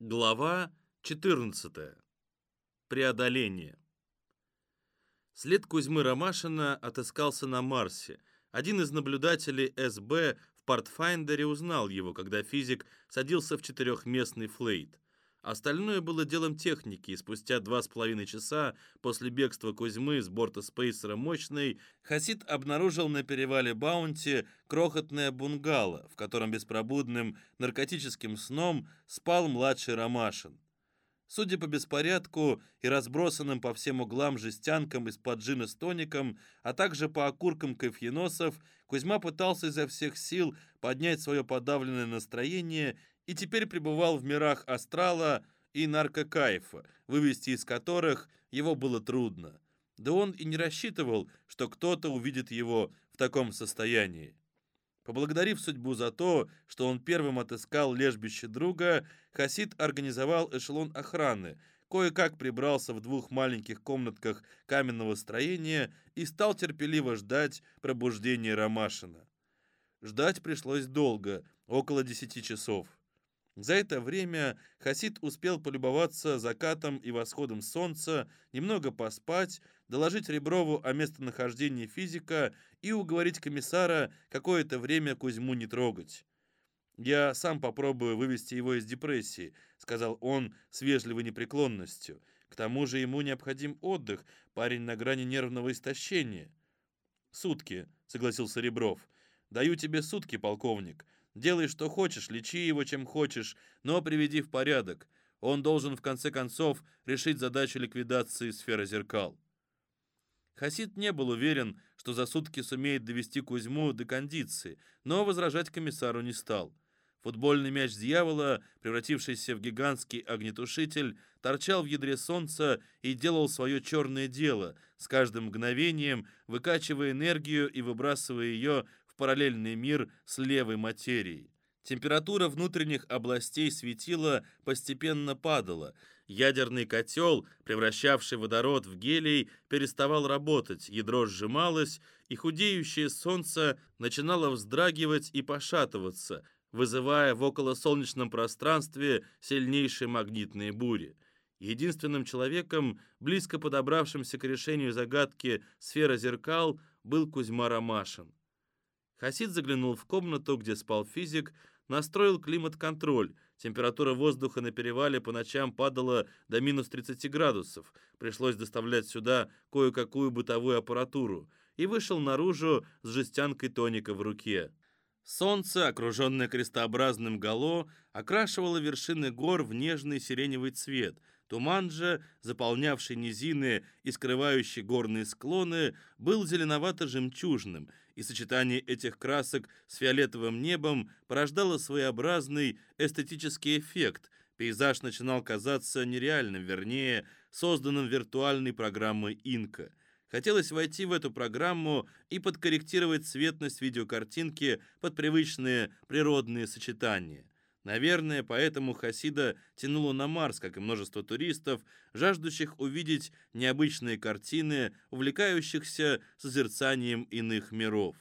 Глава 14. Преодоление. След Кузьмы Ромашина отыскался на Марсе. Один из наблюдателей СБ в портфайндере узнал его, когда физик садился в четырехместный флейт. Остальное было делом техники, и спустя два с половиной часа после бегства Кузьмы с борта спейсера «Мощный» Хасид обнаружил на перевале Баунти крохотное бунгало, в котором беспробудным наркотическим сном спал младший Ромашин. Судя по беспорядку и разбросанным по всем углам жестянкам из-под джина с тоником, а также по окуркам кофеносов, Кузьма пытался изо всех сил поднять свое подавленное настроение и теперь пребывал в мирах астрала и наркокайфа, вывести из которых его было трудно. Да он и не рассчитывал, что кто-то увидит его в таком состоянии. Поблагодарив судьбу за то, что он первым отыскал лежбище друга, Хасид организовал эшелон охраны, кое-как прибрался в двух маленьких комнатках каменного строения и стал терпеливо ждать пробуждения Ромашина. Ждать пришлось долго, около десяти часов. За это время Хасид успел полюбоваться закатом и восходом солнца, немного поспать, доложить Реброву о местонахождении физика и уговорить комиссара какое-то время Кузьму не трогать. «Я сам попробую вывести его из депрессии», — сказал он с вежливой непреклонностью. «К тому же ему необходим отдых, парень на грани нервного истощения». «Сутки», — согласился Ребров. «Даю тебе сутки, полковник. Делай, что хочешь, лечи его, чем хочешь, но приведи в порядок. Он должен, в конце концов, решить задачу ликвидации сферы зеркал. Хасид не был уверен, что за сутки сумеет довести Кузьму до кондиции, но возражать комиссару не стал. Футбольный мяч дьявола, превратившийся в гигантский огнетушитель, торчал в ядре солнца и делал свое черное дело, с каждым мгновением выкачивая энергию и выбрасывая ее параллельный мир с левой материей. Температура внутренних областей светила постепенно падала. Ядерный котел, превращавший водород в гелий, переставал работать, ядро сжималось, и худеющее солнце начинало вздрагивать и пошатываться, вызывая в околосолнечном пространстве сильнейшие магнитные бури. Единственным человеком, близко подобравшимся к решению загадки сфера зеркал, был Кузьма Ромашин. Хасид заглянул в комнату, где спал физик, настроил климат-контроль. Температура воздуха на перевале по ночам падала до минус 30 градусов. Пришлось доставлять сюда кое-какую бытовую аппаратуру. И вышел наружу с жестянкой тоника в руке. Солнце, окруженное крестообразным гало, окрашивало вершины гор в нежный сиреневый цвет. Туман же, заполнявший низины и скрывающий горные склоны, был зеленовато-жемчужным – и сочетание этих красок с фиолетовым небом порождало своеобразный эстетический эффект. Пейзаж начинал казаться нереальным, вернее, созданным виртуальной программой Инка. Хотелось войти в эту программу и подкорректировать цветность видеокартинки под привычные природные сочетания. Наверное, поэтому Хасида тянуло на Марс, как и множество туристов, жаждущих увидеть необычные картины, увлекающихся созерцанием иных миров.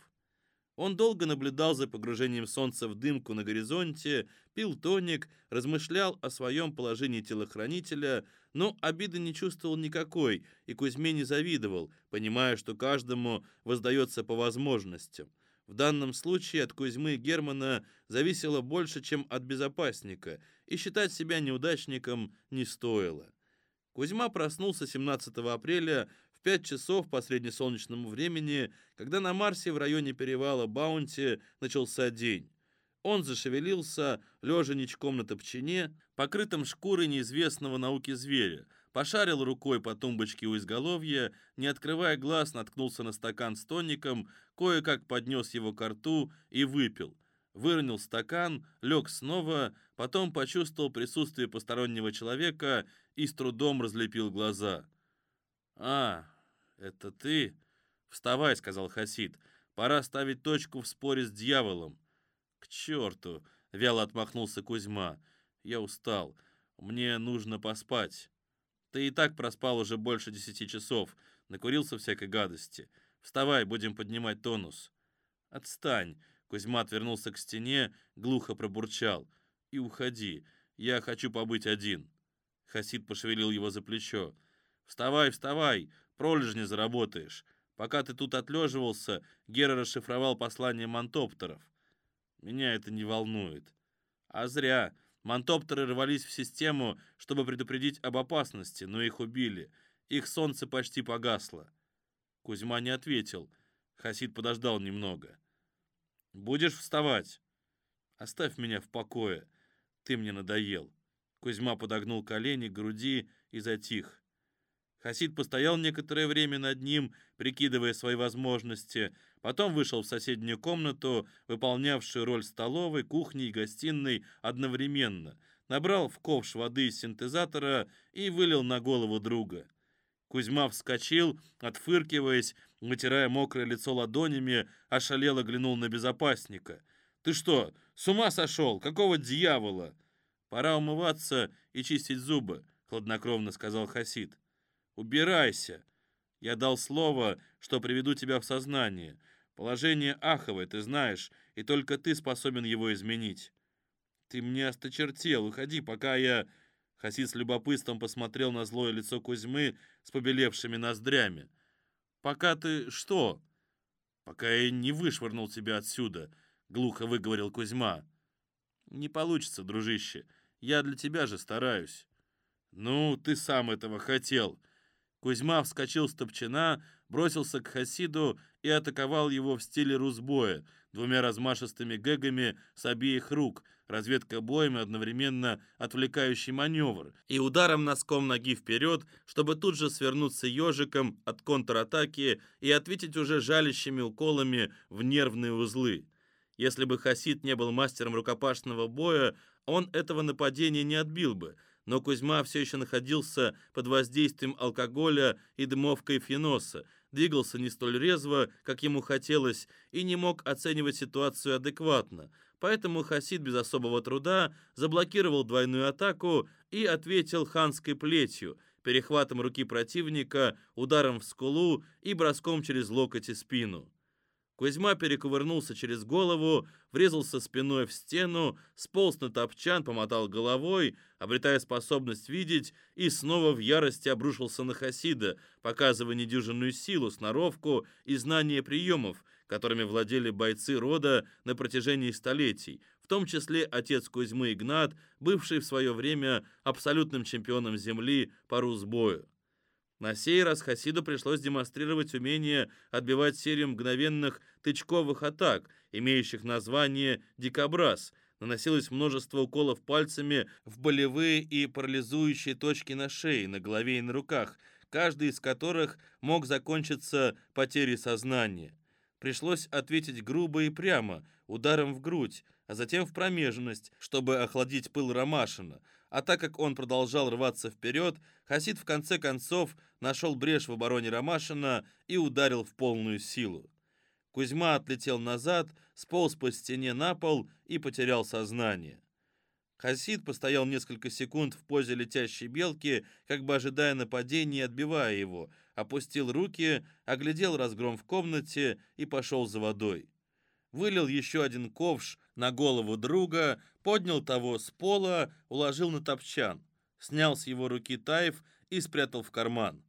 Он долго наблюдал за погружением солнца в дымку на горизонте, пил тоник, размышлял о своем положении телохранителя, но обиды не чувствовал никакой, и Кузьме не завидовал, понимая, что каждому воздается по возможностям. В данном случае от Кузьмы Германа зависело больше, чем от безопасника, и считать себя неудачником не стоило. Кузьма проснулся 17 апреля в 5 часов по среднесолнечному времени, когда на Марсе в районе перевала Баунти начался день. Он зашевелился, лежа ничком на топчине, покрытым шкурой неизвестного науки зверя, пошарил рукой по тумбочке у изголовья, не открывая глаз, наткнулся на стакан с тоником, кое-как поднес его к рту и выпил. Выронил стакан, лег снова, потом почувствовал присутствие постороннего человека и с трудом разлепил глаза. «А, это ты?» «Вставай», — сказал Хасид. «Пора ставить точку в споре с дьяволом». «К черту!» — вяло отмахнулся Кузьма. «Я устал. Мне нужно поспать». Ты и так проспал уже больше десяти часов, накурился всякой гадости. Вставай, будем поднимать тонус». «Отстань!» — Кузьма отвернулся к стене, глухо пробурчал. «И уходи. Я хочу побыть один». Хасид пошевелил его за плечо. «Вставай, вставай, пролежни заработаешь. Пока ты тут отлеживался, Гера расшифровал послание мантоптеров. Меня это не волнует. А зря. Мантоптеры рвались в систему, чтобы предупредить об опасности, но их убили. Их солнце почти погасло. Кузьма не ответил. Хасид подождал немного. «Будешь вставать?» «Оставь меня в покое. Ты мне надоел». Кузьма подогнул колени к груди и затих. Хасид постоял некоторое время над ним, прикидывая свои возможности, потом вышел в соседнюю комнату, выполнявшую роль столовой, кухни и гостиной одновременно, набрал в ковш воды из синтезатора и вылил на голову друга. Кузьма вскочил, отфыркиваясь, вытирая мокрое лицо ладонями, ошалело глянул на безопасника. «Ты что, с ума сошел? Какого дьявола?» «Пора умываться и чистить зубы», — хладнокровно сказал Хасид. Убирайся. Я дал слово, что приведу тебя в сознание. Положение аховое, ты знаешь, и только ты способен его изменить. Ты мне осточертел, уходи, пока я...» Хасид с любопытством посмотрел на злое лицо Кузьмы с побелевшими ноздрями. «Пока ты что?» «Пока я не вышвырнул тебя отсюда», — глухо выговорил Кузьма. «Не получится, дружище. Я для тебя же стараюсь». «Ну, ты сам этого хотел», Кузьма вскочил с топчина, бросился к Хасиду и атаковал его в стиле русбоя, двумя размашистыми гэгами с обеих рук, разведка боем и одновременно отвлекающий маневр, и ударом носком ноги вперед, чтобы тут же свернуться ежиком от контратаки и ответить уже жалящими уколами в нервные узлы. Если бы Хасид не был мастером рукопашного боя, он этого нападения не отбил бы – но Кузьма все еще находился под воздействием алкоголя и дымовкой феноса, двигался не столь резво, как ему хотелось, и не мог оценивать ситуацию адекватно. Поэтому Хасид без особого труда заблокировал двойную атаку и ответил ханской плетью, перехватом руки противника, ударом в скулу и броском через локоть и спину. Кузьма перекувырнулся через голову, врезался спиной в стену, сполз на топчан, помотал головой, обретая способность видеть, и снова в ярости обрушился на Хасида, показывая недюжинную силу, сноровку и знание приемов, которыми владели бойцы рода на протяжении столетий, в том числе отец Кузьмы Игнат, бывший в свое время абсолютным чемпионом земли по русбою. На сей раз Хасиду пришлось демонстрировать умение отбивать серию мгновенных тычковых атак, имеющих название «дикобраз», наносилось множество уколов пальцами в болевые и парализующие точки на шее, на голове и на руках, каждый из которых мог закончиться потерей сознания. Пришлось ответить грубо и прямо, ударом в грудь, а затем в промежность, чтобы охладить пыл Ромашина – а так как он продолжал рваться вперед, Хасид в конце концов нашел брешь в обороне Ромашина и ударил в полную силу. Кузьма отлетел назад, сполз по стене на пол и потерял сознание. Хасид постоял несколько секунд в позе летящей белки, как бы ожидая нападения и отбивая его, опустил руки, оглядел разгром в комнате и пошел за водой вылил еще один ковш на голову друга, поднял того с пола, уложил на топчан, снял с его руки таев и спрятал в карман.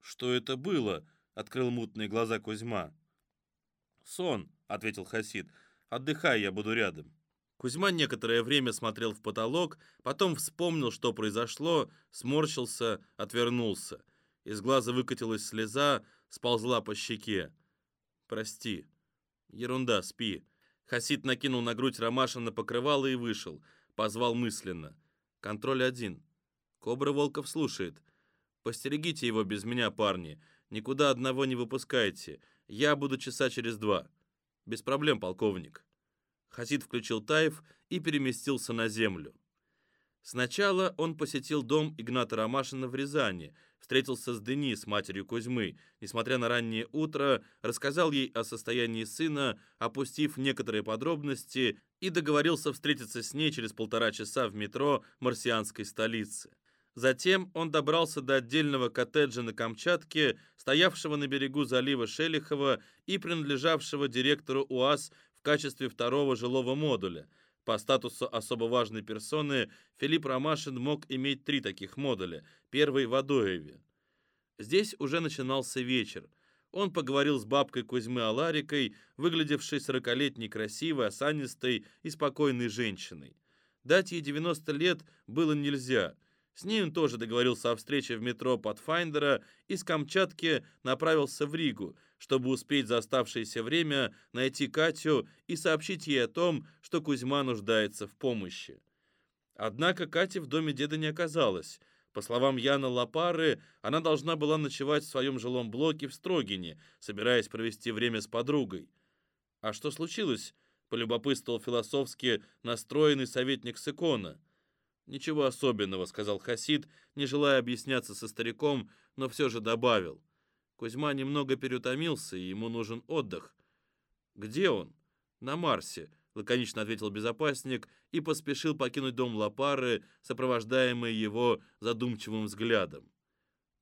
«Что это было?» — открыл мутные глаза Кузьма. «Сон», — ответил Хасид. «Отдыхай, я буду рядом». Кузьма некоторое время смотрел в потолок, потом вспомнил, что произошло, сморщился, отвернулся. Из глаза выкатилась слеза, сползла по щеке. «Прости», «Ерунда, спи». Хасид накинул на грудь Ромашина покрывало и вышел. Позвал мысленно. «Контроль один». Кобра Волков слушает. «Постерегите его без меня, парни. Никуда одного не выпускайте. Я буду часа через два». «Без проблем, полковник». Хасид включил Таев и переместился на землю. Сначала он посетил дом Игната Ромашина в Рязани, встретился с Денис, матерью Кузьмы, несмотря на раннее утро, рассказал ей о состоянии сына, опустив некоторые подробности, и договорился встретиться с ней через полтора часа в метро марсианской столицы. Затем он добрался до отдельного коттеджа на Камчатке, стоявшего на берегу залива Шелихова и принадлежавшего директору УАЗ в качестве второго жилого модуля – По статусу особо важной персоны Филипп Ромашин мог иметь три таких модуля. Первый в Адоеве. Здесь уже начинался вечер. Он поговорил с бабкой Кузьмы Аларикой, выглядевшей сорокалетней красивой, осанистой и спокойной женщиной. Дать ей 90 лет было нельзя. С он тоже договорился о встрече в метро Патфайндера и с Камчатки направился в Ригу, чтобы успеть за оставшееся время найти Катю и сообщить ей о том, что Кузьма нуждается в помощи. Однако Кати в доме деда не оказалось – по словам Яна Лапары, она должна была ночевать в своем жилом блоке в Строгине, собираясь провести время с подругой. «А что случилось?» — полюбопытствовал философски настроенный советник Сыкона. «Ничего особенного», — сказал Хасид, не желая объясняться со стариком, но все же добавил. Кузьма немного переутомился, и ему нужен отдых. «Где он?» «На Марсе», — лаконично ответил безопасник и поспешил покинуть дом Лапары, сопровождаемый его задумчивым взглядом.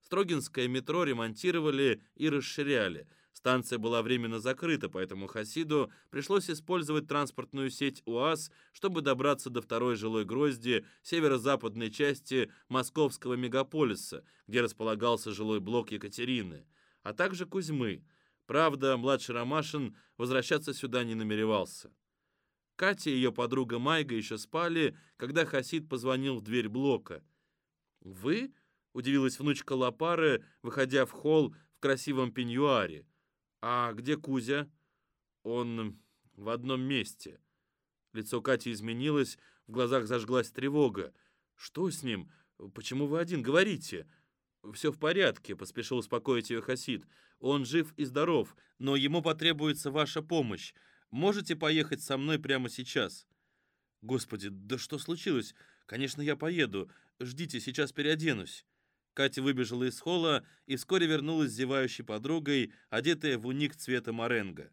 Строгинское метро ремонтировали и расширяли. Станция была временно закрыта, поэтому Хасиду пришлось использовать транспортную сеть УАЗ, чтобы добраться до второй жилой грозди северо-западной части московского мегаполиса, где располагался жилой блок Екатерины, а также Кузьмы. Правда, младший Ромашин возвращаться сюда не намеревался. Катя и ее подруга Майга еще спали, когда Хасид позвонил в дверь блока. «Вы?» — удивилась внучка Лапары, выходя в холл в красивом пеньюаре. «А где Кузя?» «Он в одном месте». Лицо Кати изменилось, в глазах зажглась тревога. «Что с ним? Почему вы один? Говорите!» «Все в порядке», — поспешил успокоить ее Хасид. «Он жив и здоров, но ему потребуется ваша помощь. Можете поехать со мной прямо сейчас?» «Господи, да что случилось? Конечно, я поеду. Ждите, сейчас переоденусь». Катя выбежала из холла и вскоре вернулась с зевающей подругой, одетая в уник цвета моренго.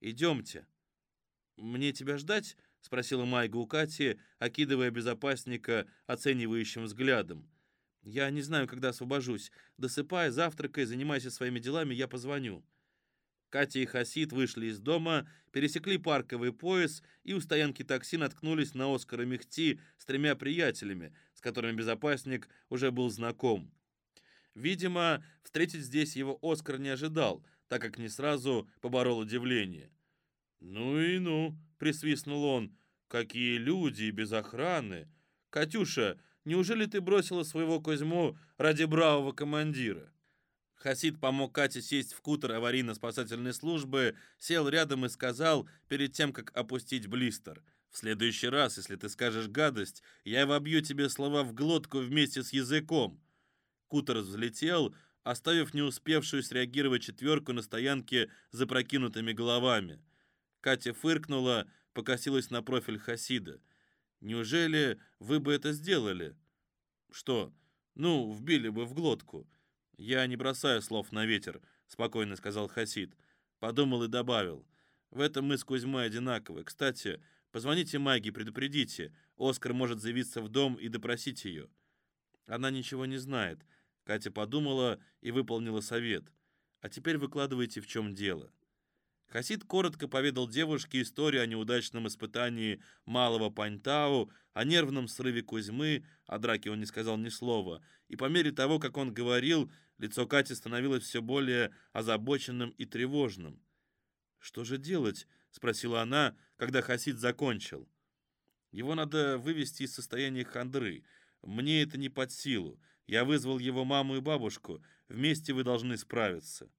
«Идемте». «Мне тебя ждать?» — спросила Майга у Кати, окидывая безопасника оценивающим взглядом. «Я не знаю, когда освобожусь. Досыпай, завтракай, занимайся своими делами, я позвоню». Катя и Хасид вышли из дома, пересекли парковый пояс и у стоянки такси наткнулись на Оскара Мехти с тремя приятелями, с которыми безопасник уже был знаком. Видимо, встретить здесь его Оскар не ожидал, так как не сразу поборол удивление. «Ну и ну», — присвистнул он, — «какие люди без охраны! Катюша, неужели ты бросила своего Козьму ради бравого командира?» Хасид помог Кате сесть в кутер аварийно-спасательной службы, сел рядом и сказал, перед тем, как опустить блистер, «В следующий раз, если ты скажешь гадость, я вобью тебе слова в глотку вместе с языком». Кутер взлетел, оставив не успевшую среагировать четверку на стоянке за прокинутыми головами. Катя фыркнула, покосилась на профиль Хасида. «Неужели вы бы это сделали?» «Что? Ну, вбили бы в глотку». «Я не бросаю слов на ветер», — спокойно сказал Хасид. Подумал и добавил. «В этом мы с Кузьмой одинаковы. Кстати, позвоните Майге, предупредите. Оскар может заявиться в дом и допросить ее». Она ничего не знает. Катя подумала и выполнила совет. «А теперь выкладывайте, в чем дело». Хасид коротко поведал девушке историю о неудачном испытании малого Паньтау, о нервном срыве Кузьмы, о драке он не сказал ни слова, и по мере того, как он говорил, лицо Кати становилось все более озабоченным и тревожным. «Что же делать?» — спросила она, когда Хасид закончил. «Его надо вывести из состояния хандры. Мне это не под силу. Я вызвал его маму и бабушку. Вместе вы должны справиться».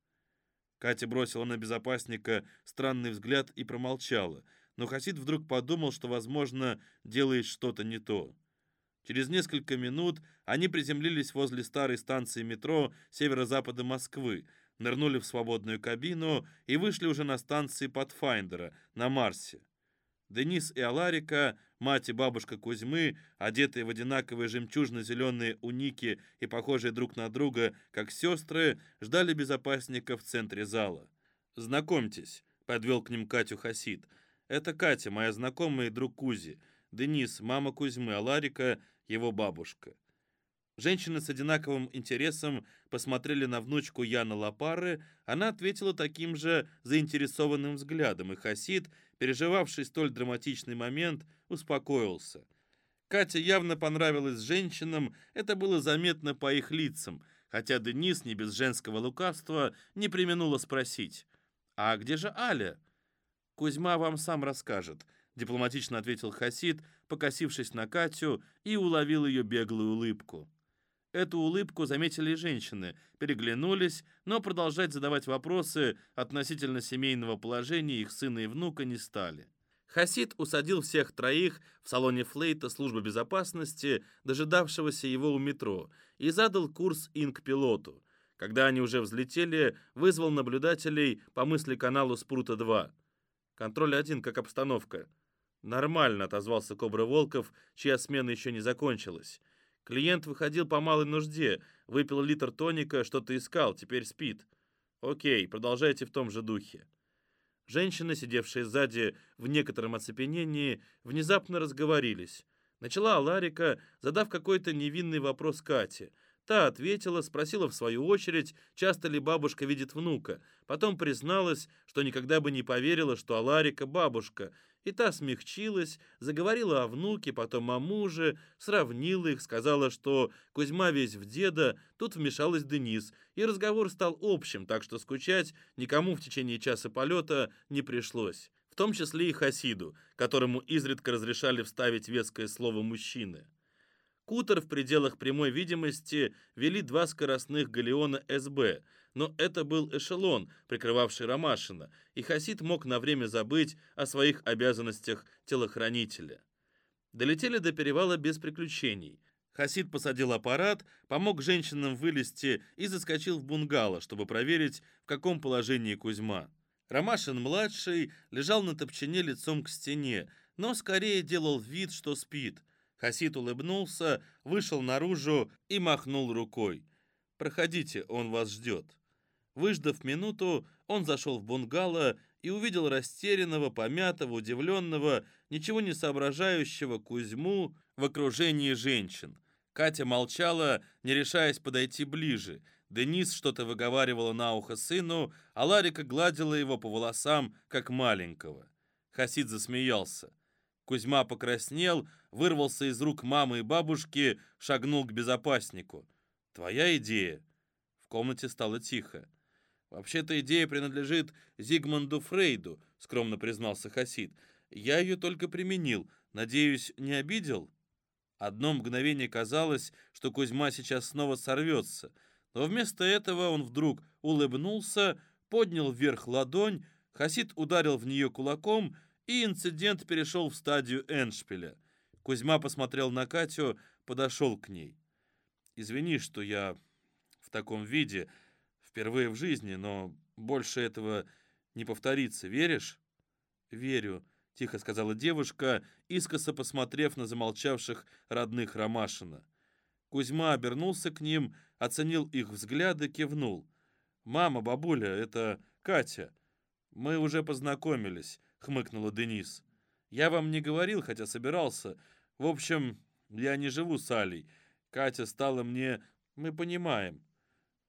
Катя бросила на безопасника странный взгляд и промолчала, но Хасид вдруг подумал, что, возможно, делает что-то не то. Через несколько минут они приземлились возле старой станции метро северо-запада Москвы, нырнули в свободную кабину и вышли уже на станции Патфайндера на Марсе. Денис и Аларика, мать и бабушка Кузьмы, одетые в одинаковые жемчужно-зеленые уники и похожие друг на друга, как сестры, ждали безопасника в центре зала. «Знакомьтесь», — подвел к ним Катю Хасид. «Это Катя, моя знакомая и друг Кузи. Денис, мама Кузьмы, а Ларика — его бабушка». Женщины с одинаковым интересом посмотрели на внучку Яна Лапары, она ответила таким же заинтересованным взглядом, и Хасид переживавший столь драматичный момент, успокоился. Катя явно понравилась женщинам, это было заметно по их лицам, хотя Денис не без женского лукавства не применула спросить. «А где же Аля?» «Кузьма вам сам расскажет», — дипломатично ответил Хасид, покосившись на Катю и уловил ее беглую улыбку. Эту улыбку заметили женщины, переглянулись, но продолжать задавать вопросы относительно семейного положения их сына и внука не стали. Хасид усадил всех троих в салоне флейта службы безопасности, дожидавшегося его у метро, и задал курс инк-пилоту. Когда они уже взлетели, вызвал наблюдателей по мысли каналу Спрута-2. «Контроль один, как обстановка». «Нормально», — отозвался Кобра Волков, чья смена еще не закончилась. Клиент выходил по малой нужде, выпил литр тоника, что-то искал, теперь спит. Окей, продолжайте в том же духе. Женщины, сидевшие сзади в некотором оцепенении, внезапно разговорились. Начала Ларика, задав какой-то невинный вопрос Кате. Та ответила, спросила в свою очередь, часто ли бабушка видит внука. Потом призналась, что никогда бы не поверила, что Аларика бабушка, и та смягчилась, заговорила о внуке, потом о муже, сравнила их, сказала, что Кузьма весь в деда, тут вмешалась Денис, и разговор стал общим, так что скучать никому в течение часа полета не пришлось, в том числе и Хасиду, которому изредка разрешали вставить веское слово «мужчины». Кутер в пределах прямой видимости вели два скоростных галеона СБ – но это был эшелон, прикрывавший Ромашина, и Хасид мог на время забыть о своих обязанностях телохранителя. Долетели до перевала без приключений. Хасид посадил аппарат, помог женщинам вылезти и заскочил в бунгало, чтобы проверить, в каком положении Кузьма. Ромашин-младший лежал на топчине лицом к стене, но скорее делал вид, что спит. Хасид улыбнулся, вышел наружу и махнул рукой. «Проходите, он вас ждет». Выждав минуту, он зашел в бунгало и увидел растерянного, помятого, удивленного, ничего не соображающего Кузьму в окружении женщин. Катя молчала, не решаясь подойти ближе. Денис что-то выговаривала на ухо сыну, а Ларика гладила его по волосам, как маленького. Хасид засмеялся. Кузьма покраснел, вырвался из рук мамы и бабушки, шагнул к безопаснику. «Твоя идея?» В комнате стало тихо. «Вообще-то идея принадлежит Зигмунду Фрейду», — скромно признался Хасид. «Я ее только применил. Надеюсь, не обидел?» Одно мгновение казалось, что Кузьма сейчас снова сорвется, но вместо этого он вдруг улыбнулся, поднял вверх ладонь, Хасид ударил в нее кулаком, и инцидент перешел в стадию Эншпиля. Кузьма посмотрел на Катю, подошел к ней. «Извини, что я в таком виде», Впервые в жизни, но больше этого не повторится. Веришь? Верю, тихо сказала девушка, искоса посмотрев на замолчавших родных Ромашина. Кузьма обернулся к ним, оценил их взгляды, кивнул. «Мама, бабуля, это Катя. Мы уже познакомились», — хмыкнула Денис. «Я вам не говорил, хотя собирался. В общем, я не живу с Алей. Катя стала мне... Мы понимаем.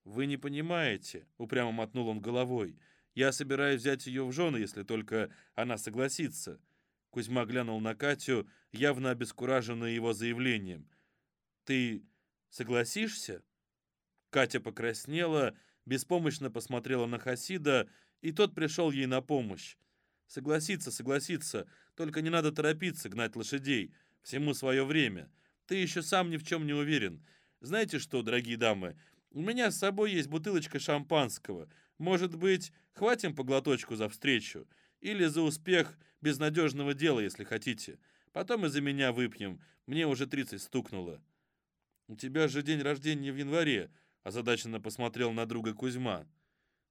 «Вы не понимаете», — упрямо мотнул он головой. «Я собираюсь взять ее в жены, если только она согласится». Кузьма глянул на Катю, явно обескураженная его заявлением. «Ты согласишься?» Катя покраснела, беспомощно посмотрела на Хасида, и тот пришел ей на помощь. «Согласиться, согласиться, только не надо торопиться гнать лошадей. Всему свое время. Ты еще сам ни в чем не уверен. Знаете что, дорогие дамы, у меня с собой есть бутылочка шампанского. Может быть, хватим по глоточку за встречу? Или за успех безнадежного дела, если хотите. Потом и за меня выпьем. Мне уже 30 стукнуло». «У тебя же день рождения в январе», — озадаченно посмотрел на друга Кузьма.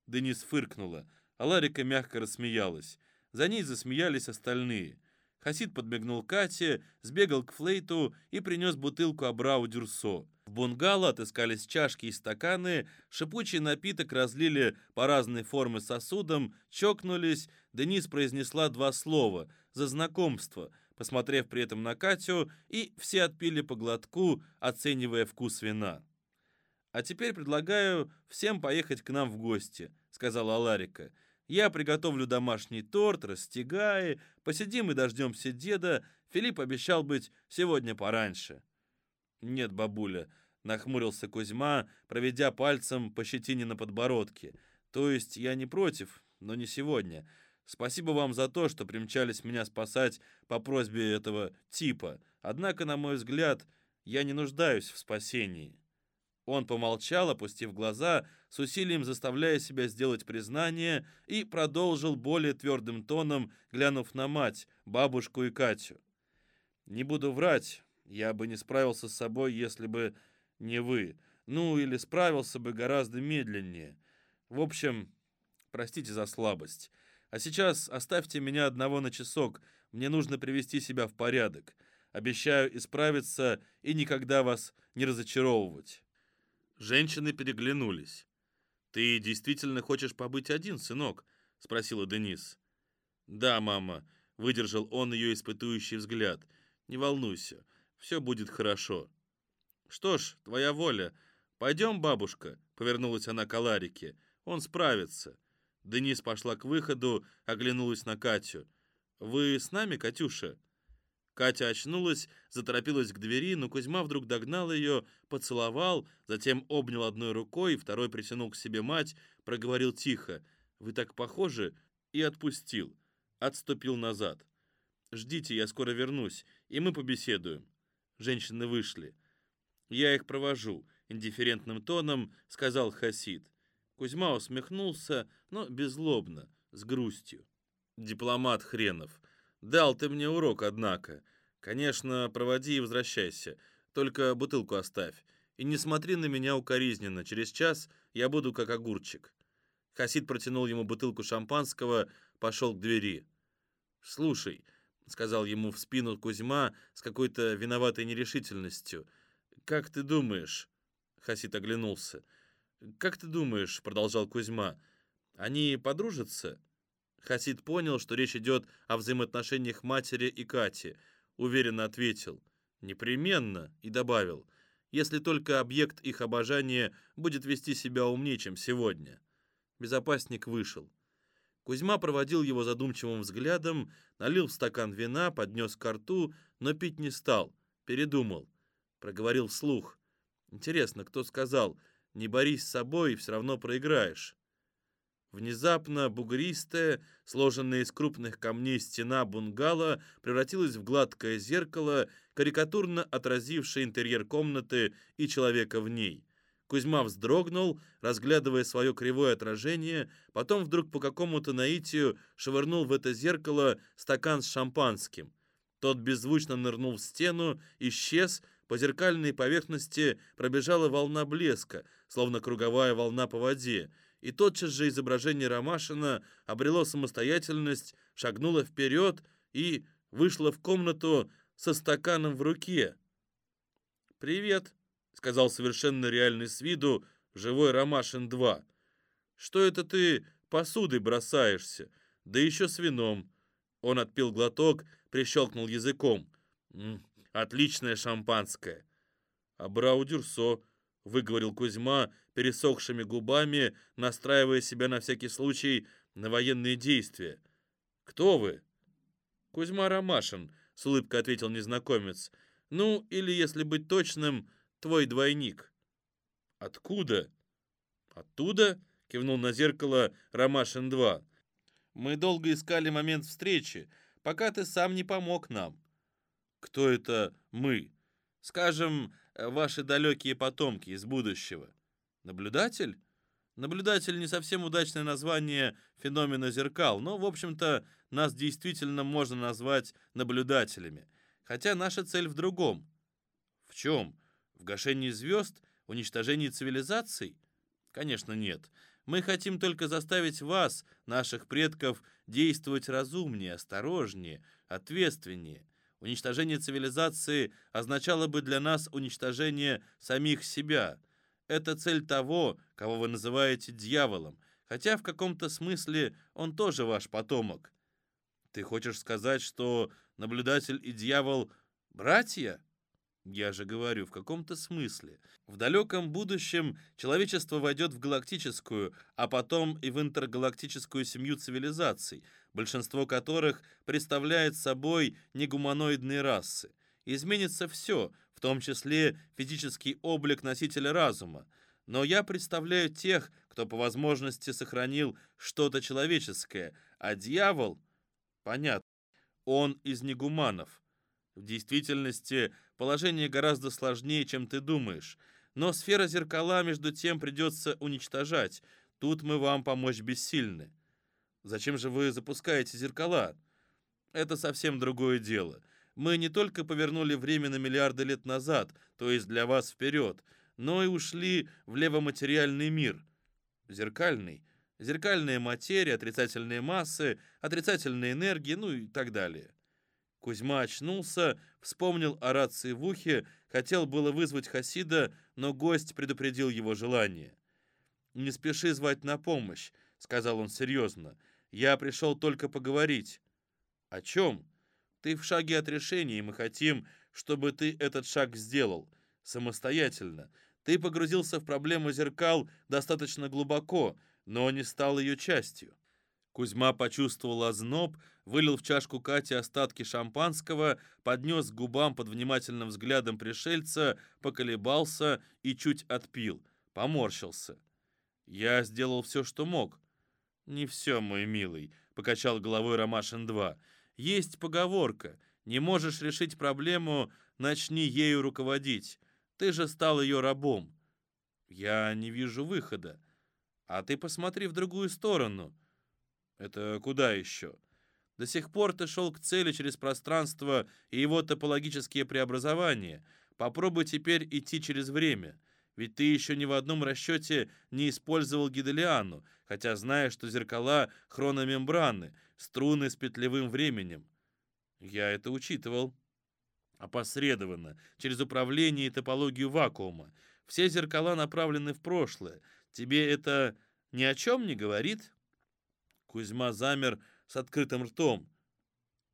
Денис фыркнула, а Ларика мягко рассмеялась. За ней засмеялись остальные. Хасид подмигнул Кате, сбегал к флейту и принес бутылку Абрау Дюрсо. В бунгало отыскались чашки и стаканы, шипучий напиток разлили по разной форме сосудам, чокнулись, Денис произнесла два слова «за знакомство», посмотрев при этом на Катю, и все отпили по глотку, оценивая вкус вина. «А теперь предлагаю всем поехать к нам в гости», — сказала Ларика. Я приготовлю домашний торт, растягай, посидим и дождемся деда. Филипп обещал быть сегодня пораньше». «Нет, бабуля», — нахмурился Кузьма, проведя пальцем по щетине на подбородке. «То есть я не против, но не сегодня. Спасибо вам за то, что примчались меня спасать по просьбе этого типа. Однако, на мой взгляд, я не нуждаюсь в спасении». Он помолчал, опустив глаза, с усилием заставляя себя сделать признание, и продолжил более твердым тоном, глянув на мать, бабушку и Катю. «Не буду врать, я бы не справился с собой, если бы не вы. Ну, или справился бы гораздо медленнее. В общем, простите за слабость. А сейчас оставьте меня одного на часок, мне нужно привести себя в порядок. Обещаю исправиться и никогда вас не разочаровывать». Женщины переглянулись. «Ты действительно хочешь побыть один, сынок?» — спросила Денис. «Да, мама», — выдержал он ее испытующий взгляд. «Не волнуйся, все будет хорошо». «Что ж, твоя воля. Пойдем, бабушка», — повернулась она к Аларике. «Он справится». Денис пошла к выходу, оглянулась на Катю. «Вы с нами, Катюша?» Катя очнулась, заторопилась к двери, но Кузьма вдруг догнал ее, поцеловал, затем обнял одной рукой, второй притянул к себе мать, проговорил тихо «Вы так похожи» и отпустил. Отступил назад. «Ждите, я скоро вернусь, и мы побеседуем». Женщины вышли. «Я их провожу», — индифферентным тоном сказал Хасид. Кузьма усмехнулся, но беззлобно, с грустью. «Дипломат хренов». Дал ты мне урок, однако. Конечно, проводи и возвращайся. Только бутылку оставь. И не смотри на меня укоризненно. Через час я буду как огурчик». Хасид протянул ему бутылку шампанского, пошел к двери. «Слушай», — сказал ему в спину Кузьма с какой-то виноватой нерешительностью, «как ты думаешь?» — Хасид оглянулся. «Как ты думаешь?» — продолжал Кузьма. «Они подружатся?» Хасид понял, что речь идет о взаимоотношениях матери и Кати. Уверенно ответил «Непременно» и добавил «Если только объект их обожания будет вести себя умнее, чем сегодня». Безопасник вышел. Кузьма проводил его задумчивым взглядом, налил в стакан вина, поднес к рту, но пить не стал, передумал. Проговорил вслух. «Интересно, кто сказал, не борись с собой, все равно проиграешь». Внезапно бугристая, сложенная из крупных камней стена бунгало превратилась в гладкое зеркало, карикатурно отразившее интерьер комнаты и человека в ней. Кузьма вздрогнул, разглядывая свое кривое отражение, потом вдруг по какому-то наитию швырнул в это зеркало стакан с шампанским. Тот беззвучно нырнул в стену, исчез, по зеркальной поверхности пробежала волна блеска, словно круговая волна по воде, и тотчас же изображение Ромашина обрело самостоятельность, шагнуло вперед и вышло в комнату со стаканом в руке. «Привет», — сказал совершенно реальный с виду живой Ромашин-2. «Что это ты посудой бросаешься? Да еще с вином». Он отпил глоток, прищелкнул языком. «М -м, «Отличное шампанское». «Абрау Дюрсо», — выговорил Кузьма пересохшими губами, настраивая себя на всякий случай на военные действия. «Кто вы?» «Кузьма Ромашин», — с улыбкой ответил незнакомец. «Ну, или, если быть точным, твой двойник». «Откуда?» «Оттуда?» — кивнул на зеркало Ромашин-2. «Мы долго искали момент встречи, пока ты сам не помог нам». «Кто это «мы»?» «Скажем, ваши далекие потомки из будущего. Наблюдатель? Наблюдатель не совсем удачное название феномена зеркал, но, в общем-то, нас действительно можно назвать наблюдателями. Хотя наша цель в другом. В чем? В гашении звезд? Уничтожении цивилизаций? Конечно, нет. Мы хотим только заставить вас, наших предков, действовать разумнее, осторожнее, ответственнее. Уничтожение цивилизации означало бы для нас уничтожение самих себя. Это цель того, кого вы называете дьяволом, хотя в каком-то смысле он тоже ваш потомок. Ты хочешь сказать, что наблюдатель и дьявол — братья? Я же говорю, в каком-то смысле. В далеком будущем человечество войдет в галактическую, а потом и в интергалактическую семью цивилизаций, большинство которых представляет собой негуманоидные расы. Изменится все, том числе физический облик носителя разума. Но я представляю тех, кто по возможности сохранил что-то человеческое, а дьявол... Понятно, он из негуманов. В действительности положение гораздо сложнее, чем ты думаешь. Но сфера зеркала, между тем, придется уничтожать. Тут мы вам помочь бессильны. Зачем же вы запускаете зеркала? Это совсем другое дело. Мы не только повернули время на миллиарды лет назад, то есть для вас вперед, но и ушли в левоматериальный мир. Зеркальный. Зеркальная материя, отрицательные массы, отрицательные энергии, ну и так далее. Кузьма очнулся, вспомнил о рации в ухе, хотел было вызвать Хасида, но гость предупредил его желание. «Не спеши звать на помощь», — сказал он серьезно. «Я пришел только поговорить». «О чем?» «Ты в шаге от решения, и мы хотим, чтобы ты этот шаг сделал. Самостоятельно. Ты погрузился в проблему зеркал достаточно глубоко, но не стал ее частью. Кузьма почувствовал озноб, вылил в чашку Кати остатки шампанского, поднес к губам под внимательным взглядом пришельца, поколебался и чуть отпил, поморщился. «Я сделал все, что мог». «Не все, мой милый», — покачал головой Ромашин-2. «Есть поговорка. Не можешь решить проблему, начни ею руководить. Ты же стал ее рабом». «Я не вижу выхода». «А ты посмотри в другую сторону». Это куда еще? До сих пор ты шел к цели через пространство и его топологические преобразования. Попробуй теперь идти через время. Ведь ты еще ни в одном расчете не использовал Гиделиану, хотя знаешь, что зеркала — хрономембраны, струны с петлевым временем. Я это учитывал. Опосредованно, через управление и топологию вакуума. Все зеркала направлены в прошлое. Тебе это ни о чем не говорит?» Кузьма замер с открытым ртом.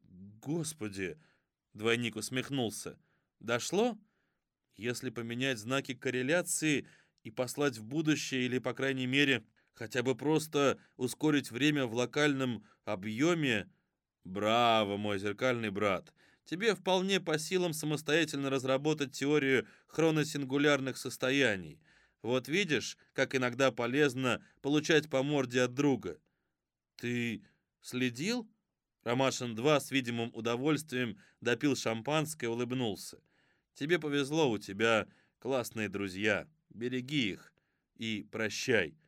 «Господи!» — двойник усмехнулся. «Дошло? Если поменять знаки корреляции и послать в будущее, или, по крайней мере, хотя бы просто ускорить время в локальном объеме... Браво, мой зеркальный брат! Тебе вполне по силам самостоятельно разработать теорию хроносингулярных состояний. Вот видишь, как иногда полезно получать по морде от друга. «Ты следил?» Ромашин-2 с видимым удовольствием допил шампанское и улыбнулся. «Тебе повезло, у тебя классные друзья. Береги их и прощай».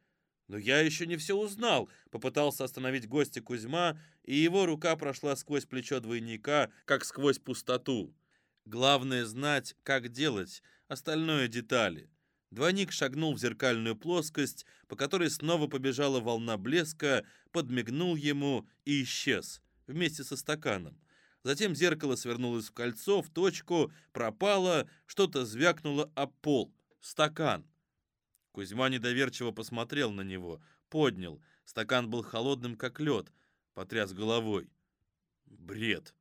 «Но я еще не все узнал», — попытался остановить гостя Кузьма, и его рука прошла сквозь плечо двойника, как сквозь пустоту. «Главное знать, как делать, остальное — детали». Двойник шагнул в зеркальную плоскость, по которой снова побежала волна блеска, подмигнул ему и исчез, вместе со стаканом. Затем зеркало свернулось в кольцо, в точку, пропало, что-то звякнуло об пол. Стакан. Кузьма недоверчиво посмотрел на него, поднял. Стакан был холодным, как лед, потряс головой. Бред.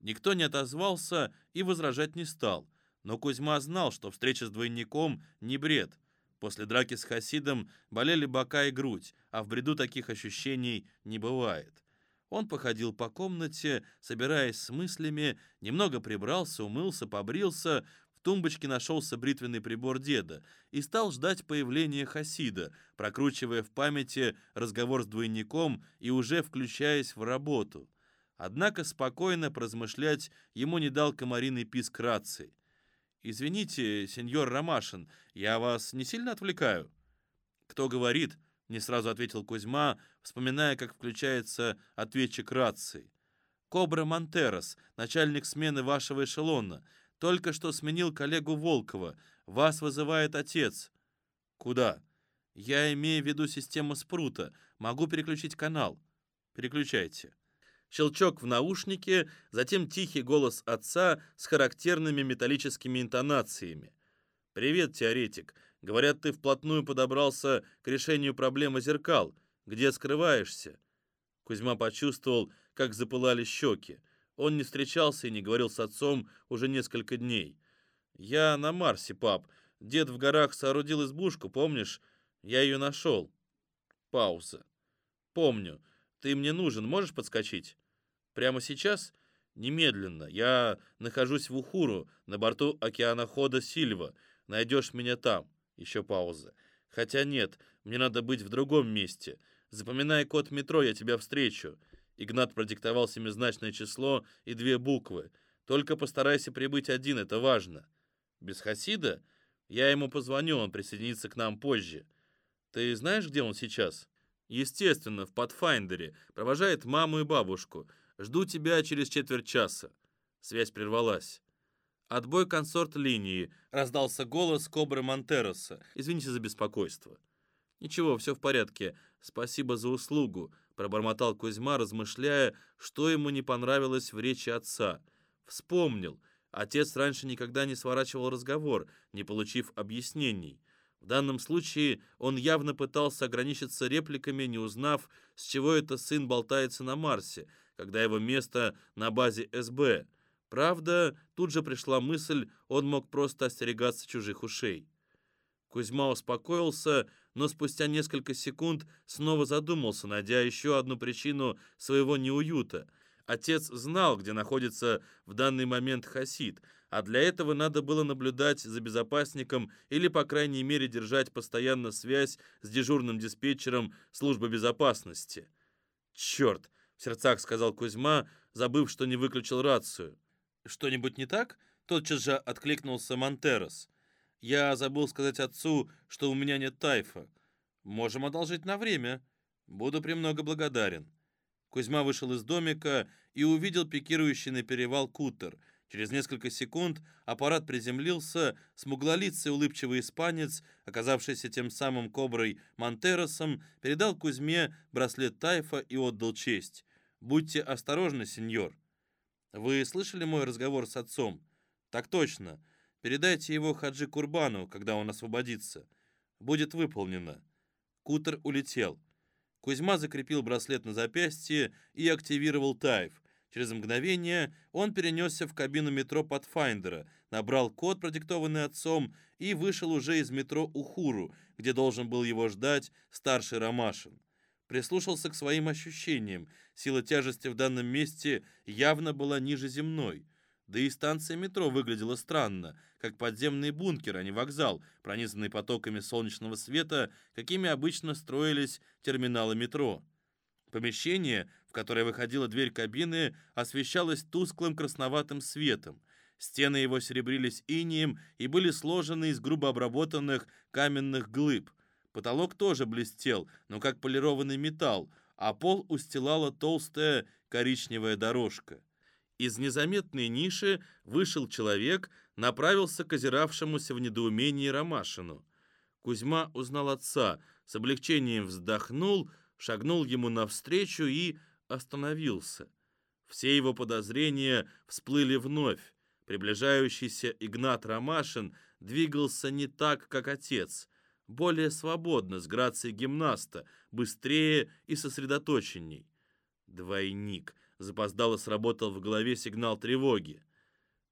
Никто не отозвался и возражать не стал. Но Кузьма знал, что встреча с двойником не бред. После драки с Хасидом болели бока и грудь, а в бреду таких ощущений не бывает. Он походил по комнате, собираясь с мыслями, немного прибрался, умылся, побрился, в тумбочке нашелся бритвенный прибор деда и стал ждать появления Хасида, прокручивая в памяти разговор с двойником и уже включаясь в работу. Однако спокойно поразмышлять ему не дал комариный писк рации. «Извините, сеньор Ромашин, я вас не сильно отвлекаю?» «Кто говорит?» — не сразу ответил Кузьма, вспоминая, как включается ответчик рации. «Кобра Монтерос, начальник смены вашего эшелона, только что сменил коллегу Волкова. Вас вызывает отец». «Куда?» «Я имею в виду систему спрута. Могу переключить канал». «Переключайте» щелчок в наушнике, затем тихий голос отца с характерными металлическими интонациями. «Привет, теоретик. Говорят, ты вплотную подобрался к решению проблемы зеркал. Где скрываешься?» Кузьма почувствовал, как запылали щеки. Он не встречался и не говорил с отцом уже несколько дней. Я на Марсе, пап. Дед в горах соорудил избушку, помнишь? Я ее нашел. Пауза. Помню. Ты мне нужен, можешь подскочить? Прямо сейчас? Немедленно. Я нахожусь в Ухуру, на борту океанохода Сильва. Найдешь меня там. Еще пауза. Хотя нет, мне надо быть в другом месте. Запоминай код метро, я тебя встречу. Игнат продиктовал семизначное число и две буквы. Только постарайся прибыть один, это важно. Без Хасида? Я ему позвоню, он присоединится к нам позже. Ты знаешь, где он сейчас? Естественно, в Патфайндере. Провожает маму и бабушку. Жду тебя через четверть часа. Связь прервалась. Отбой консорт линии. Раздался голос Кобры Монтероса. Извините за беспокойство. Ничего, все в порядке. Спасибо за услугу, пробормотал Кузьма, размышляя, что ему не понравилось в речи отца. Вспомнил. Отец раньше никогда не сворачивал разговор, не получив объяснений. В данном случае он явно пытался ограничиться репликами, не узнав, с чего это сын болтается на Марсе, когда его место на базе СБ. Правда, тут же пришла мысль, он мог просто остерегаться чужих ушей. Кузьма успокоился, но спустя несколько секунд снова задумался, найдя еще одну причину своего неуюта. Отец знал, где находится в данный момент Хасид, а для этого надо было наблюдать за безопасником или, по крайней мере, держать постоянно связь с дежурным диспетчером службы безопасности. «Черт!» — в сердцах сказал Кузьма, забыв, что не выключил рацию. «Что-нибудь не так?» — тотчас же откликнулся Монтерос. «Я забыл сказать отцу, что у меня нет тайфа. Можем одолжить на время. Буду премного благодарен». Кузьма вышел из домика и увидел пикирующий на перевал кутер. Через несколько секунд аппарат приземлился, смуглолицый улыбчивый испанец, оказавшийся тем самым коброй Монтеросом, передал Кузьме браслет Тайфа и отдал честь. «Будьте осторожны, сеньор». Вы слышали мой разговор с отцом? Так точно. Передайте его Хаджи Курбану, когда он освободится. Будет выполнено. Кутер улетел. Кузьма закрепил браслет на запястье и активировал тайф. Через мгновение он перенесся в кабину метро Патфайндера, набрал код, продиктованный отцом, и вышел уже из метро Ухуру, где должен был его ждать старший Ромашин прислушался к своим ощущениям. Сила тяжести в данном месте явно была ниже земной. Да и станция метро выглядела странно, как подземный бункер, а не вокзал, пронизанный потоками солнечного света, какими обычно строились терминалы метро. Помещение, в которое выходила дверь кабины, освещалось тусклым красноватым светом. Стены его серебрились инием и были сложены из грубо обработанных каменных глыб. Потолок тоже блестел, но как полированный металл, а пол устилала толстая коричневая дорожка. Из незаметной ниши вышел человек, направился к озиравшемуся в недоумении Ромашину. Кузьма узнал отца, с облегчением вздохнул, шагнул ему навстречу и остановился. Все его подозрения всплыли вновь. Приближающийся Игнат Ромашин двигался не так, как отец более свободно, с грацией гимнаста, быстрее и сосредоточенней. Двойник. Запоздало сработал в голове сигнал тревоги.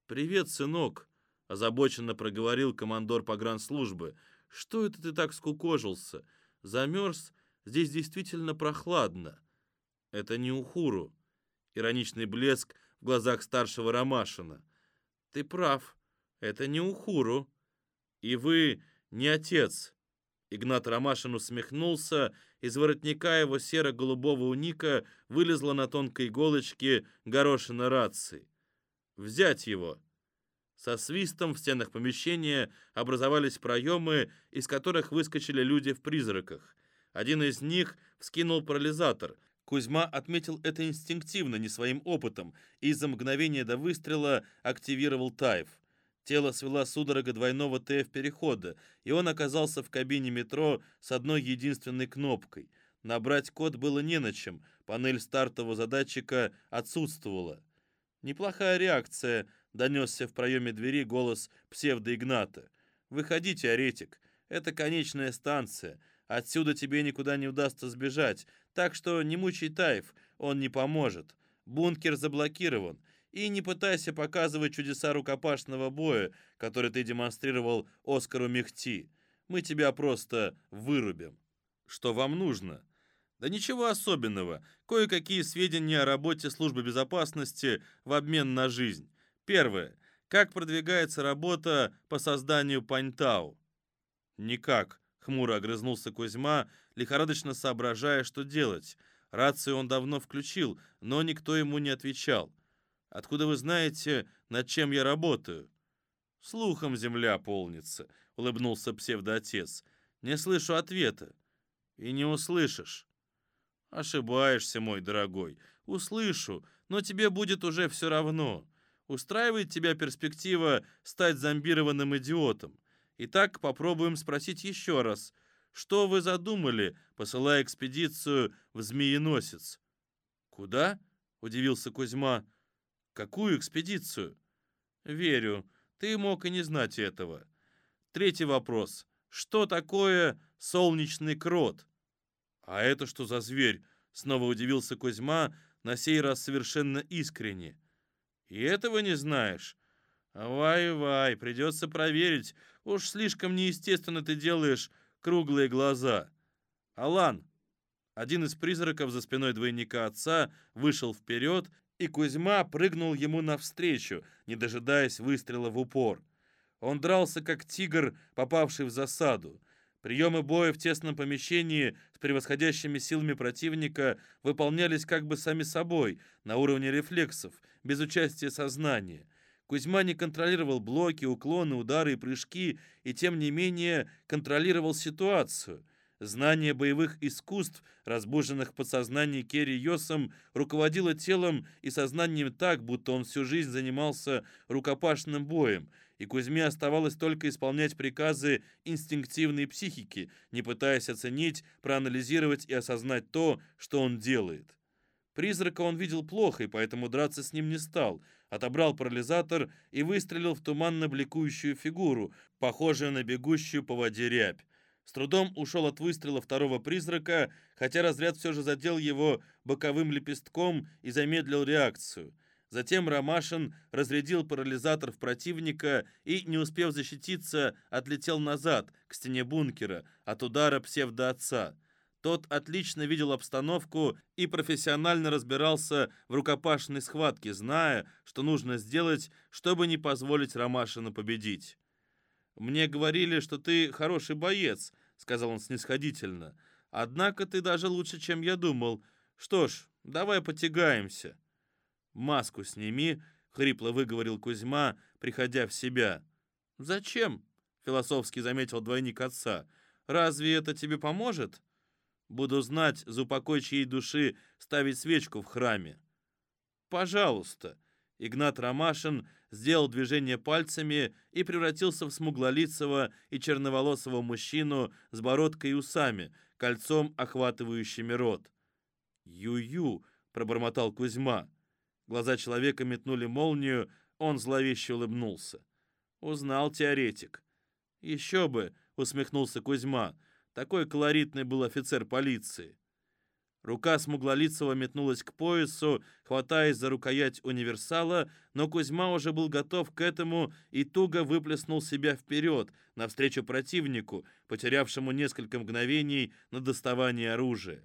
«Привет, сынок», — озабоченно проговорил командор погранслужбы. «Что это ты так скукожился? Замерз? Здесь действительно прохладно». «Это не Ухуру». Ироничный блеск в глазах старшего Ромашина. «Ты прав. Это не Ухуру. И вы не отец. Игнат Ромашин усмехнулся, из воротника его серо-голубого уника вылезла на тонкой иголочке горошина рации. «Взять его!» Со свистом в стенах помещения образовались проемы, из которых выскочили люди в призраках. Один из них вскинул парализатор. Кузьма отметил это инстинктивно, не своим опытом, и за мгновение до выстрела активировал тайф. Тело свела судорога двойного ТФ-перехода, и он оказался в кабине метро с одной единственной кнопкой. Набрать код было не на чем, панель стартового задатчика отсутствовала. «Неплохая реакция», — донесся в проеме двери голос псевдо-Игната. «Выходите, Аретик, это конечная станция. Отсюда тебе никуда не удастся сбежать, так что не мучай Таев, он не поможет. Бункер заблокирован. И не пытайся показывать чудеса рукопашного боя, который ты демонстрировал Оскару Мехти. Мы тебя просто вырубим. Что вам нужно? Да ничего особенного. Кое-какие сведения о работе службы безопасности в обмен на жизнь. Первое. Как продвигается работа по созданию Паньтау? Никак, хмуро огрызнулся Кузьма, лихорадочно соображая, что делать. Рацию он давно включил, но никто ему не отвечал. «Откуда вы знаете, над чем я работаю?» «Слухом земля полнится», — улыбнулся псевдоотец. «Не слышу ответа». «И не услышишь». «Ошибаешься, мой дорогой. Услышу, но тебе будет уже все равно. Устраивает тебя перспектива стать зомбированным идиотом. Итак, попробуем спросить еще раз. Что вы задумали, посылая экспедицию в Змееносец?» «Куда?» — удивился Кузьма. «Какую экспедицию?» «Верю. Ты мог и не знать этого. Третий вопрос. Что такое солнечный крот?» «А это что за зверь?» — снова удивился Кузьма, на сей раз совершенно искренне. «И этого не знаешь?» «Вай-вай, придется проверить. Уж слишком неестественно ты делаешь круглые глаза». «Алан!» Один из призраков за спиной двойника отца вышел вперед, и Кузьма прыгнул ему навстречу, не дожидаясь выстрела в упор. Он дрался, как тигр, попавший в засаду. Приемы боя в тесном помещении с превосходящими силами противника выполнялись как бы сами собой, на уровне рефлексов, без участия сознания. Кузьма не контролировал блоки, уклоны, удары и прыжки, и тем не менее контролировал ситуацию. Знание боевых искусств, разбуженных в подсознании Керри Йосом, руководило телом и сознанием так, будто он всю жизнь занимался рукопашным боем – и Кузьме оставалось только исполнять приказы инстинктивной психики, не пытаясь оценить, проанализировать и осознать то, что он делает. Призрака он видел плохо, и поэтому драться с ним не стал. Отобрал парализатор и выстрелил в туманно бликующую фигуру, похожую на бегущую по воде рябь. С трудом ушел от выстрела второго призрака, хотя разряд все же задел его боковым лепестком и замедлил реакцию. Затем Ромашин разрядил парализатор в противника и, не успев защититься, отлетел назад, к стене бункера, от удара псевдоотца. Тот отлично видел обстановку и профессионально разбирался в рукопашной схватке, зная, что нужно сделать, чтобы не позволить Ромашину победить. «Мне говорили, что ты хороший боец», — сказал он снисходительно. «Однако ты даже лучше, чем я думал. Что ж, давай потягаемся». «Маску сними», — хрипло выговорил Кузьма, приходя в себя. «Зачем?» — философски заметил двойник отца. «Разве это тебе поможет?» «Буду знать, за упокой чьей души ставить свечку в храме». «Пожалуйста». Игнат Ромашин сделал движение пальцами и превратился в смуглолицего и черноволосого мужчину с бородкой и усами, кольцом охватывающими рот. «Ю-ю», — пробормотал Кузьма. Глаза человека метнули молнию, он зловеще улыбнулся. «Узнал теоретик». «Еще бы», — усмехнулся Кузьма. «Такой колоритный был офицер полиции». Рука Смуглолицего метнулась к поясу, хватаясь за рукоять универсала, но Кузьма уже был готов к этому и туго выплеснул себя вперед, навстречу противнику, потерявшему несколько мгновений на доставание оружия.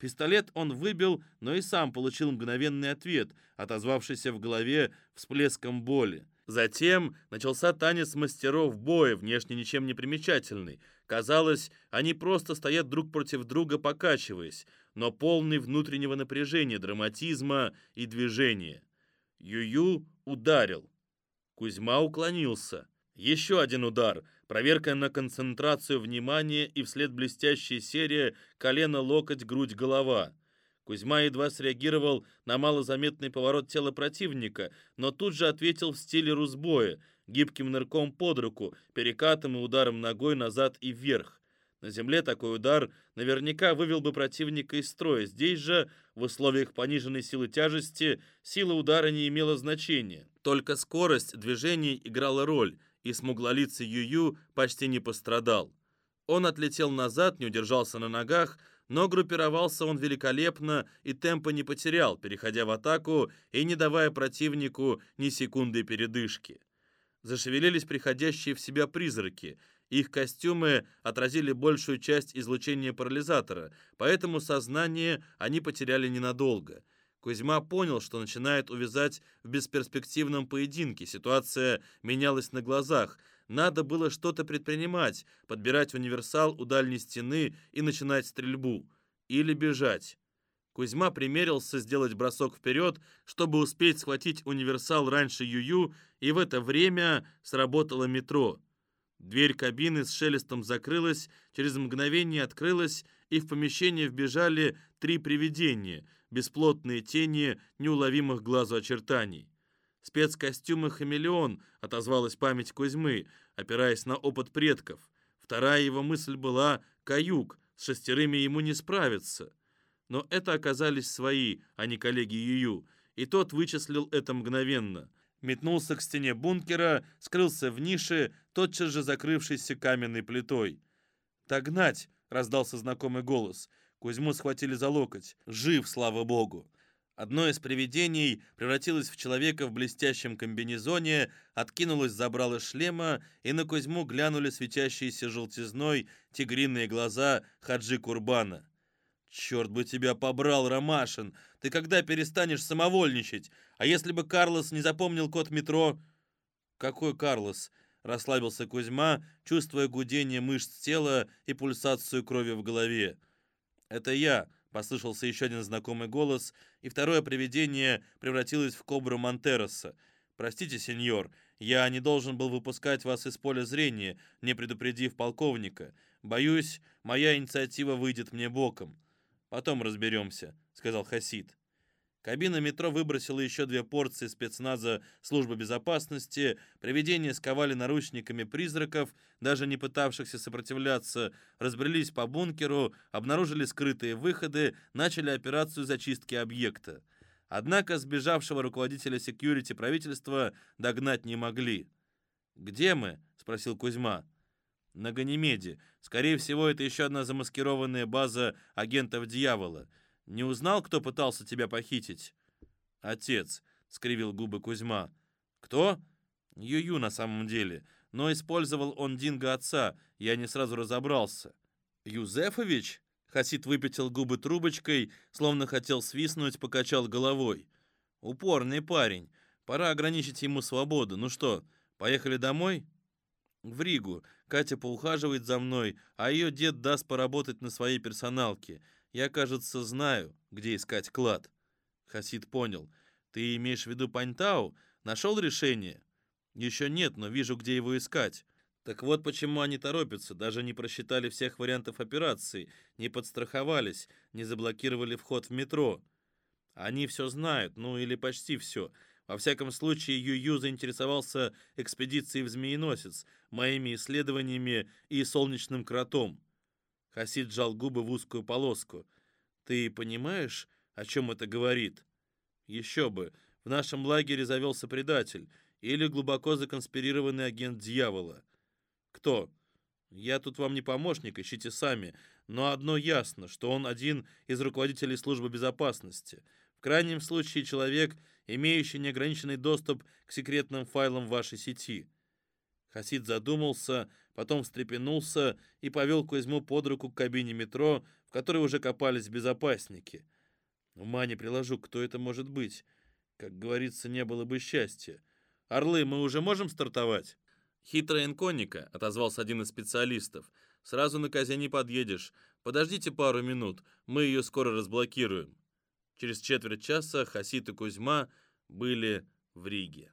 Пистолет он выбил, но и сам получил мгновенный ответ, отозвавшийся в голове всплеском боли. Затем начался танец мастеров боя, внешне ничем не примечательный. Казалось, они просто стоят друг против друга, покачиваясь, но полный внутреннего напряжения, драматизма и движения. Юю ударил. Кузьма уклонился. Еще один удар — Проверка на концентрацию внимания и вслед блестящая серия колено, локоть, грудь, голова. Кузьма едва среагировал на малозаметный поворот тела противника, но тут же ответил в стиле русбоя, гибким нырком под руку, перекатом и ударом ногой назад и вверх. На земле такой удар наверняка вывел бы противника из строя. Здесь же, в условиях пониженной силы тяжести, сила удара не имела значения. Только скорость движений играла роль – и смуглолицый Юю почти не пострадал. Он отлетел назад, не удержался на ногах, Но группировался он великолепно и темпа не потерял, переходя в атаку и не давая противнику ни секунды передышки. Зашевелились приходящие в себя призраки. Их костюмы отразили большую часть излучения парализатора, поэтому сознание они потеряли ненадолго. Кузьма понял, что начинает увязать в бесперспективном поединке. Ситуация менялась на глазах. Надо было что-то предпринимать, подбирать универсал у дальней стены и начинать стрельбу. Или бежать. Кузьма примерился сделать бросок вперед, чтобы успеть схватить универсал раньше Юю, и в это время сработало метро. Дверь кабины с шелестом закрылась, через мгновение открылась, и в помещение вбежали три привидения, бесплотные тени неуловимых глазу очертаний. «Спецкостюмы «Хамелеон», — отозвалась память Кузьмы, опираясь на опыт предков. Вторая его мысль была «Каюк», с шестерыми ему не справиться. Но это оказались свои, а не коллеги Юю, и тот вычислил это мгновенно. Метнулся к стене бункера, скрылся в нише, тотчас же закрывшейся каменной плитой. «Догнать!» — раздался знакомый голос. Кузьму схватили за локоть. «Жив, слава богу!» Одно из привидений превратилось в человека в блестящем комбинезоне, откинулось забрало шлема, и на Кузьму глянули светящиеся желтизной тигриные глаза Хаджи Курбана. «Черт бы тебя побрал, Ромашин! Ты когда перестанешь самовольничать? А если бы Карлос не запомнил код метро?» «Какой Карлос?» — расслабился Кузьма, чувствуя гудение мышц тела и пульсацию крови в голове. «Это я», Послышался еще один знакомый голос, и второе привидение превратилось в кобру Монтероса. «Простите, сеньор, я не должен был выпускать вас из поля зрения, не предупредив полковника. Боюсь, моя инициатива выйдет мне боком. Потом разберемся», — сказал Хасид. Кабина метро выбросила еще две порции спецназа службы безопасности, привидения сковали наручниками призраков, даже не пытавшихся сопротивляться, разбрелись по бункеру, обнаружили скрытые выходы, начали операцию зачистки объекта. Однако сбежавшего руководителя секьюрити правительства догнать не могли. «Где мы?» — спросил Кузьма. «На Ганимеде. Скорее всего, это еще одна замаскированная база агентов дьявола». Не узнал, кто пытался тебя похитить?» «Отец», — скривил губы Кузьма. «Кто?» «Юю на самом деле. Но использовал он Динго отца, я не сразу разобрался». «Юзефович?» Хасид выпятил губы трубочкой, словно хотел свистнуть, покачал головой. «Упорный парень. Пора ограничить ему свободу. Ну что, поехали домой?» «В Ригу. Катя поухаживает за мной, а ее дед даст поработать на своей персоналке. Я, кажется, знаю, где искать клад. Хасид понял. Ты имеешь в виду Паньтау? Нашел решение? Еще нет, но вижу, где его искать. Так вот почему они торопятся, даже не просчитали всех вариантов операции, не подстраховались, не заблокировали вход в метро. Они все знают, ну или почти все. Во всяком случае, Ю-Ю заинтересовался экспедицией в Змееносец, моими исследованиями и солнечным кротом. Хасид сжал губы в узкую полоску. «Ты понимаешь, о чем это говорит?» «Еще бы! В нашем лагере завелся предатель или глубоко законспирированный агент дьявола». «Кто?» «Я тут вам не помощник, ищите сами. Но одно ясно, что он один из руководителей службы безопасности. В крайнем случае человек, имеющий неограниченный доступ к секретным файлам вашей сети». Хасид задумался, потом встрепенулся и повел Кузьму под руку к кабине метро, в которой уже копались безопасники. Ума не приложу, кто это может быть. Как говорится, не было бы счастья. «Орлы, мы уже можем стартовать?» «Хитрая инконика», — отозвался один из специалистов. «Сразу на козе подъедешь. Подождите пару минут, мы ее скоро разблокируем». Через четверть часа Хасид и Кузьма были в Риге.